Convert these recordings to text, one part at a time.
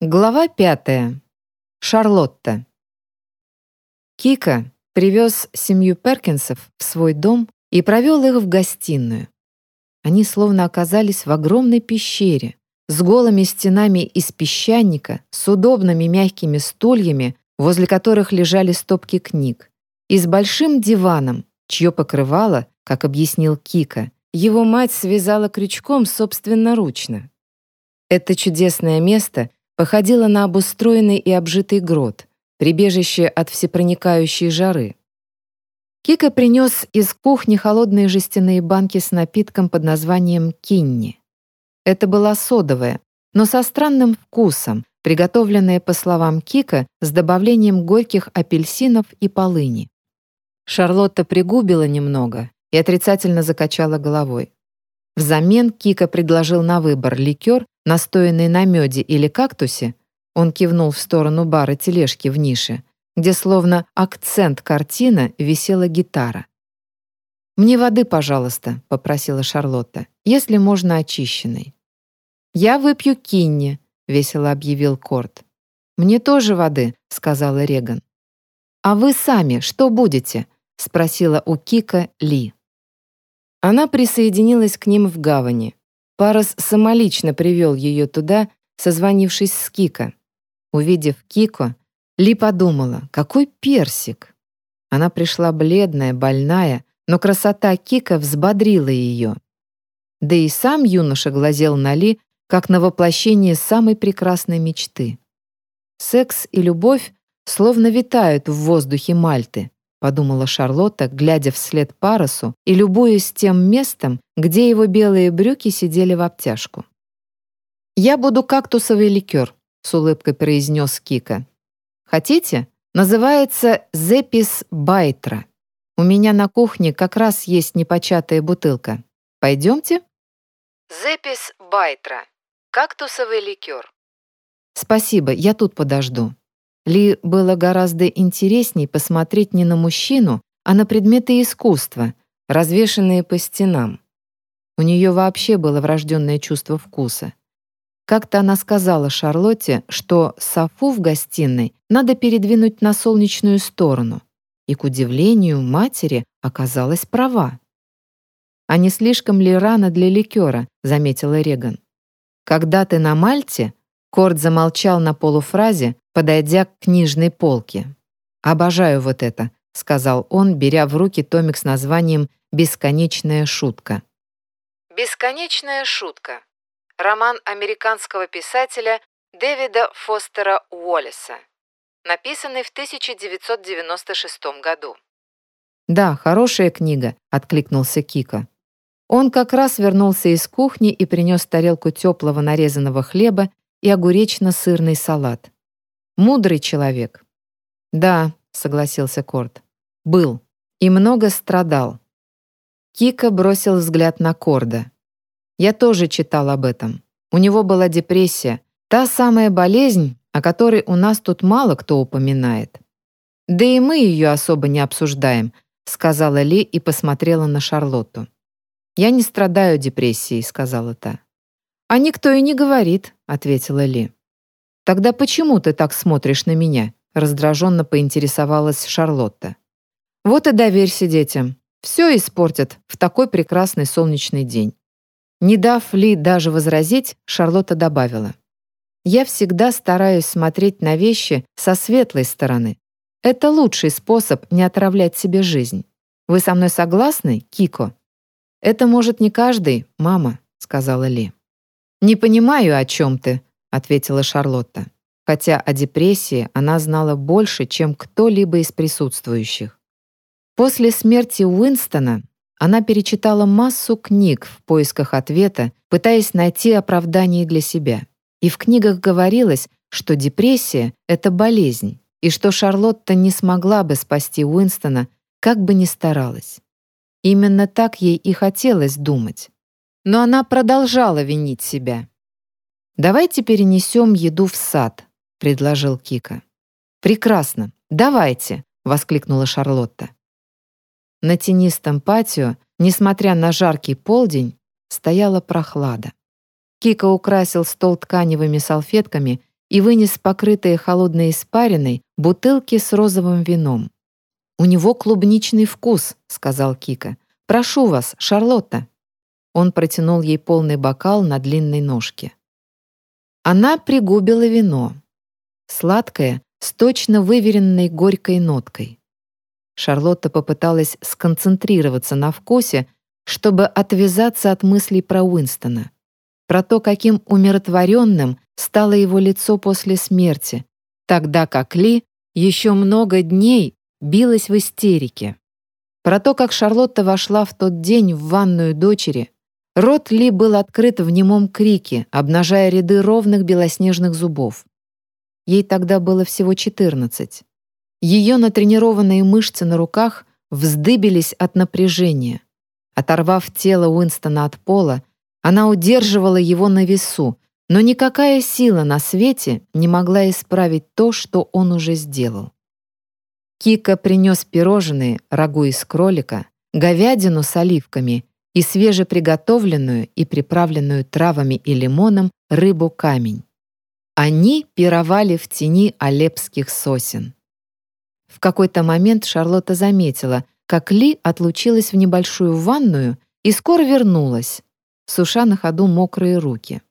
Глава пятая. Шарлотта. Кика привез семью Перкинсов в свой дом и провел их в гостиную. Они словно оказались в огромной пещере с голыми стенами из песчаника, с удобными мягкими стульями, возле которых лежали стопки книг, и с большим диваном, чье покрывало, как объяснил Кика, его мать связала крючком собственноручно. Это чудесное место — походила на обустроенный и обжитый грот, прибежище от всепроникающей жары. Кика принес из кухни холодные жестяные банки с напитком под названием «кинни». Это была содовая, но со странным вкусом, приготовленная, по словам Кика, с добавлением горьких апельсинов и полыни. Шарлотта пригубила немного и отрицательно закачала головой. Взамен Кика предложил на выбор ликер настоянный на меде или кактусе, он кивнул в сторону бара тележки в нише, где словно акцент картина висела гитара. «Мне воды, пожалуйста», — попросила Шарлотта, «если можно очищенной». «Я выпью кинни», — весело объявил Корт. «Мне тоже воды», — сказала Реган. «А вы сами что будете?» — спросила у Кика Ли. Она присоединилась к ним в гавани. Парас самолично привел ее туда, созвонившись с Кика. Увидев Кико, Ли подумала, какой персик. Она пришла бледная, больная, но красота Кика взбодрила ее. Да и сам юноша глазел на Ли, как на воплощение самой прекрасной мечты. Секс и любовь словно витают в воздухе Мальты, — подумала Шарлотта, глядя вслед Парусу и любуясь тем местом, где его белые брюки сидели в обтяжку. «Я буду кактусовый ликер», — с улыбкой произнес Кика. «Хотите? Называется «Зепис Байтра». У меня на кухне как раз есть непочатая бутылка. Пойдемте?» «Зепис Байтра. Кактусовый ликер». «Спасибо, я тут подожду». Ли было гораздо интересней посмотреть не на мужчину, а на предметы искусства, развешанные по стенам. У нее вообще было врожденное чувство вкуса. Как-то она сказала Шарлотте, что софу в гостиной надо передвинуть на солнечную сторону. И, к удивлению матери, оказалась права. «А не слишком ли рано для ликера?» — заметила Реган. «Когда ты на Мальте?» Корт замолчал на полуфразе, подойдя к книжной полке. «Обожаю вот это», — сказал он, беря в руки томик с названием «Бесконечная шутка». «Бесконечная шутка» — роман американского писателя Дэвида Фостера Уоллеса, написанный в 1996 году. «Да, хорошая книга», — откликнулся Кика. Он как раз вернулся из кухни и принес тарелку теплого нарезанного хлеба и огуречно-сырный салат. Мудрый человек. Да, согласился Корт. Был. И много страдал. Кика бросил взгляд на Корда. Я тоже читал об этом. У него была депрессия. Та самая болезнь, о которой у нас тут мало кто упоминает. Да и мы ее особо не обсуждаем, сказала Ли и посмотрела на Шарлотту. «Я не страдаю депрессией», — сказала та. «А никто и не говорит», — ответила Ли. «Тогда почему ты так смотришь на меня?» раздраженно поинтересовалась Шарлотта. «Вот и доверься детям. Все испортят в такой прекрасный солнечный день». Не дав Ли даже возразить, Шарлотта добавила. «Я всегда стараюсь смотреть на вещи со светлой стороны. Это лучший способ не отравлять себе жизнь. Вы со мной согласны, Кико?» «Это может не каждый, мама», — сказала Ли. «Не понимаю, о чем ты», — ответила Шарлотта, хотя о депрессии она знала больше, чем кто-либо из присутствующих. После смерти Уинстона она перечитала массу книг в поисках ответа, пытаясь найти оправдание для себя. И в книгах говорилось, что депрессия — это болезнь, и что Шарлотта не смогла бы спасти Уинстона, как бы ни старалась. Именно так ей и хотелось думать. Но она продолжала винить себя. «Давайте перенесем еду в сад», — предложил Кика. «Прекрасно, давайте», — воскликнула Шарлотта. На тенистом патио, несмотря на жаркий полдень, стояла прохлада. Кика украсил стол тканевыми салфетками и вынес покрытые холодной испариной бутылки с розовым вином. «У него клубничный вкус», — сказал Кика. «Прошу вас, Шарлотта». Он протянул ей полный бокал на длинной ножке. Она пригубила вино. Сладкое, с точно выверенной горькой ноткой. Шарлотта попыталась сконцентрироваться на вкусе, чтобы отвязаться от мыслей про Уинстона, про то, каким умиротворенным стало его лицо после смерти, тогда как Ли еще много дней билась в истерике. Про то, как Шарлотта вошла в тот день в ванную дочери, рот Ли был открыт в немом крике, обнажая ряды ровных белоснежных зубов. Ей тогда было всего 14. Ее натренированные мышцы на руках вздыбились от напряжения. Оторвав тело Уинстона от пола, она удерживала его на весу, но никакая сила на свете не могла исправить то, что он уже сделал. Кика принес пирожные, рагу из кролика, говядину с оливками и свежеприготовленную и приправленную травами и лимоном рыбу-камень. Они пировали в тени алепских сосен. В какой-то момент Шарлотта заметила, как Ли отлучилась в небольшую ванную и скоро вернулась, суша на ходу мокрые руки.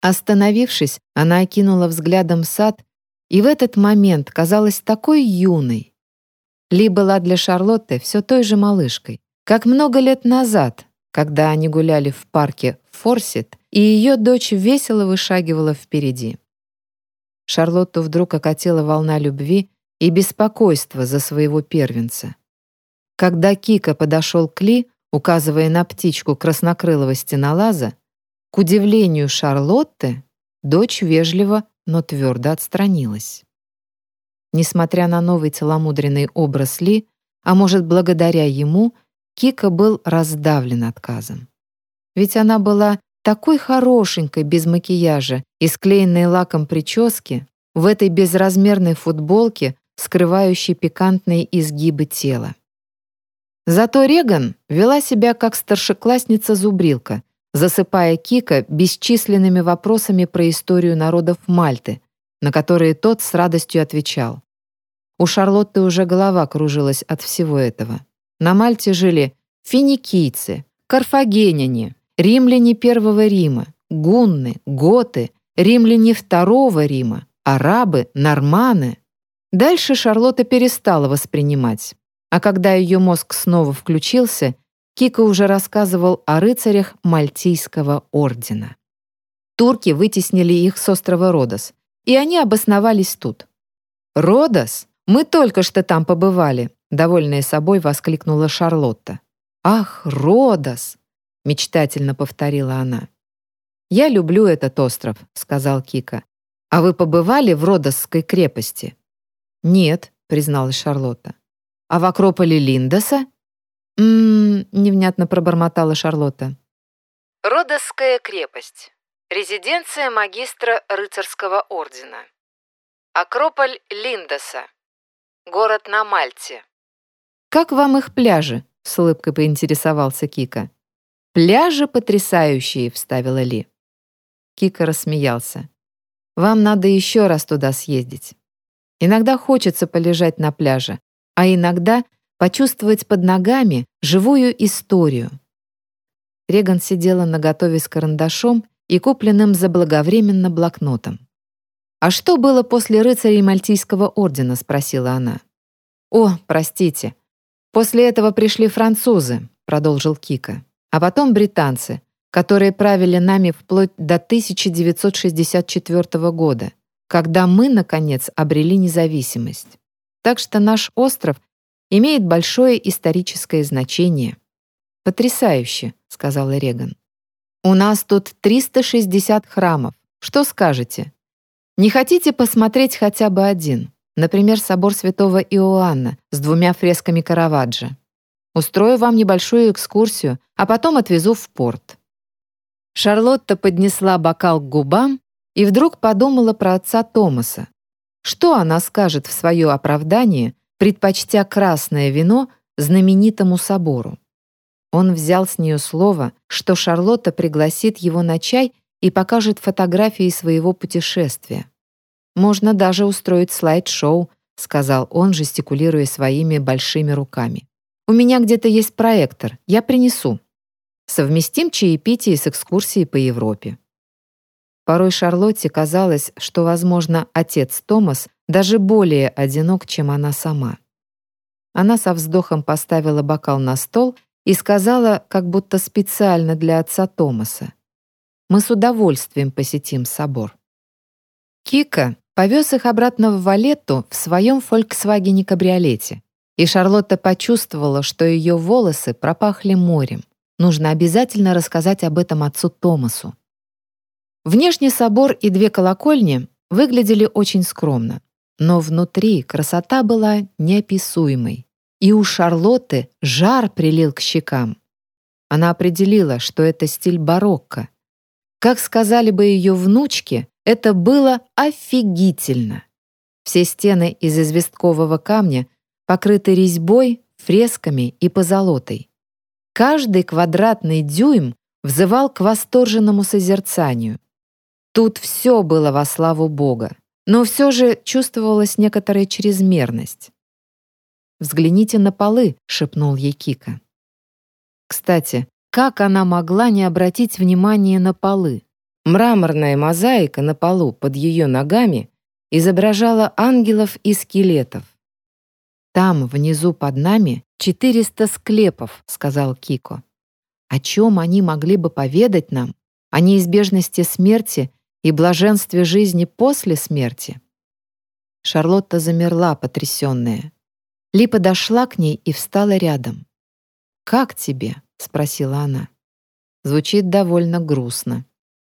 Остановившись, она окинула взглядом сад и в этот момент казалась такой юной, ли была для Шарлотты все той же малышкой, как много лет назад, когда они гуляли в парке Форсит, и ее дочь весело вышагивала впереди. Шарлотту вдруг окатила волна любви и беспокойства за своего первенца. Когда Кика подошел к Ли, указывая на птичку краснокрылого стенолаза, к удивлению Шарлотты, дочь вежливо, но твердо отстранилась. Несмотря на новый целомудренный образ Ли, а может, благодаря ему, Кика был раздавлен отказом. Ведь она была такой хорошенькой без макияжа и склеенной лаком прически, в этой безразмерной футболке, скрывающей пикантные изгибы тела. Зато Реган вела себя как старшеклассница-зубрилка, засыпая Кика бесчисленными вопросами про историю народов Мальты, на которые тот с радостью отвечал. У Шарлотты уже голова кружилась от всего этого. На Мальте жили финикийцы, карфагеняне, римляне Первого Рима, гунны, готы, римляне Второго Рима, арабы, норманы. Дальше Шарлотта перестала воспринимать. А когда ее мозг снова включился, Кика уже рассказывал о рыцарях Мальтийского ордена. Турки вытеснили их с острова Родос, и они обосновались тут. «Родос? Мы только что там побывали», — довольная собой воскликнула Шарлотта. «Ах, Родос!» — мечтательно повторила она. «Я люблю этот остров», — сказал Кика. «А вы побывали в Родосской крепости?» «Нет», — призналась Шарлотта. «А в Акрополе Линдоса?» «М-м-м», невнятно пробормотала Шарлотта. Родосская крепость. Резиденция магистра рыцарского ордена. Акрополь Линдоса. Город на Мальте. «Как вам их пляжи?» — с улыбкой поинтересовался Кика. «Пляжи потрясающие», — вставила Ли. Кика рассмеялся. «Вам надо еще раз туда съездить. Иногда хочется полежать на пляже, а иногда почувствовать под ногами живую историю». Реган сидела наготове с карандашом и купленным заблаговременно блокнотом. «А что было после рыцарей Мальтийского ордена?» — спросила она. «О, простите. После этого пришли французы», — продолжил Кика. «А потом британцы, которые правили нами вплоть до 1964 года, когда мы, наконец, обрели независимость. Так что наш остров имеет большое историческое значение». «Потрясающе», — сказала Реган. У нас тут 360 храмов. Что скажете? Не хотите посмотреть хотя бы один? Например, собор святого Иоанна с двумя фресками Караваджо. Устрою вам небольшую экскурсию, а потом отвезу в порт». Шарлотта поднесла бокал к губам и вдруг подумала про отца Томаса. Что она скажет в свое оправдание, предпочтя красное вино знаменитому собору? Он взял с нее слово, что Шарлотта пригласит его на чай и покажет фотографии своего путешествия. Можно даже устроить слайд-шоу, сказал он, жестикулируя своими большими руками. У меня где-то есть проектор, я принесу. Совместим чаепитие с экскурсией по Европе. Порой Шарлотте казалось, что, возможно, отец Томас даже более одинок, чем она сама. Она со вздохом поставила бокал на стол и сказала, как будто специально для отца Томаса. «Мы с удовольствием посетим собор». Кика повез их обратно в Валетту в своем «Фольксвагене-кабриолете», и Шарлотта почувствовала, что ее волосы пропахли морем. Нужно обязательно рассказать об этом отцу Томасу. Внешний собор и две колокольни выглядели очень скромно, но внутри красота была неописуемой, и у Шарлотты жар прилил к щекам. Она определила, что это стиль барокко. Как сказали бы ее внучки, это было офигительно. Все стены из известкового камня покрыты резьбой, фресками и позолотой. Каждый квадратный дюйм взывал к восторженному созерцанию. Тут все было во славу Бога, но все же чувствовалась некоторая чрезмерность. «Взгляните на полы», — шепнул ей Кика. Кстати, как она могла не обратить внимания на полы? Мраморная мозаика на полу под ее ногами изображала ангелов и скелетов. «Там, внизу под нами, 400 склепов», — сказал Кико. «О чем они могли бы поведать нам? О неизбежности смерти и блаженстве жизни после смерти?» Шарлотта замерла, потрясенная. Ли подошла к ней и встала рядом. «Как тебе?» — спросила она. Звучит довольно грустно.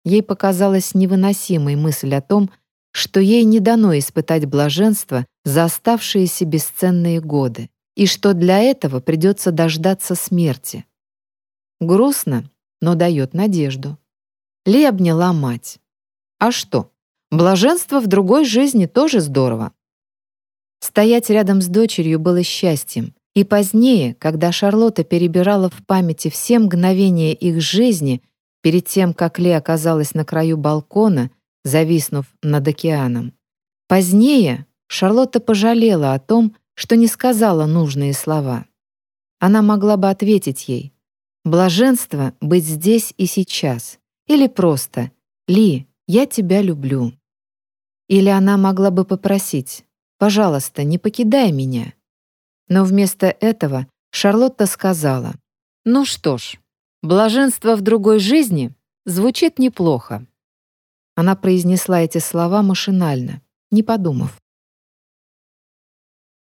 Ей показалась невыносимой мысль о том, что ей не дано испытать блаженство за оставшиеся бесценные годы, и что для этого придется дождаться смерти. Грустно, но дает надежду. Ли обняла мать. А что? Блаженство в другой жизни тоже здорово. Стоять рядом с дочерью было счастьем, и позднее, когда Шарлотта перебирала в памяти все мгновения их жизни перед тем, как Ли оказалась на краю балкона, зависнув над океаном. Позднее Шарлотта пожалела о том, что не сказала нужные слова. Она могла бы ответить ей «Блаженство быть здесь и сейчас» или просто «Ли, я тебя люблю». Или она могла бы попросить «Пожалуйста, не покидай меня». Но вместо этого Шарлотта сказала «Ну что ж, Блаженство в другой жизни звучит неплохо. Она произнесла эти слова машинально, не подумав.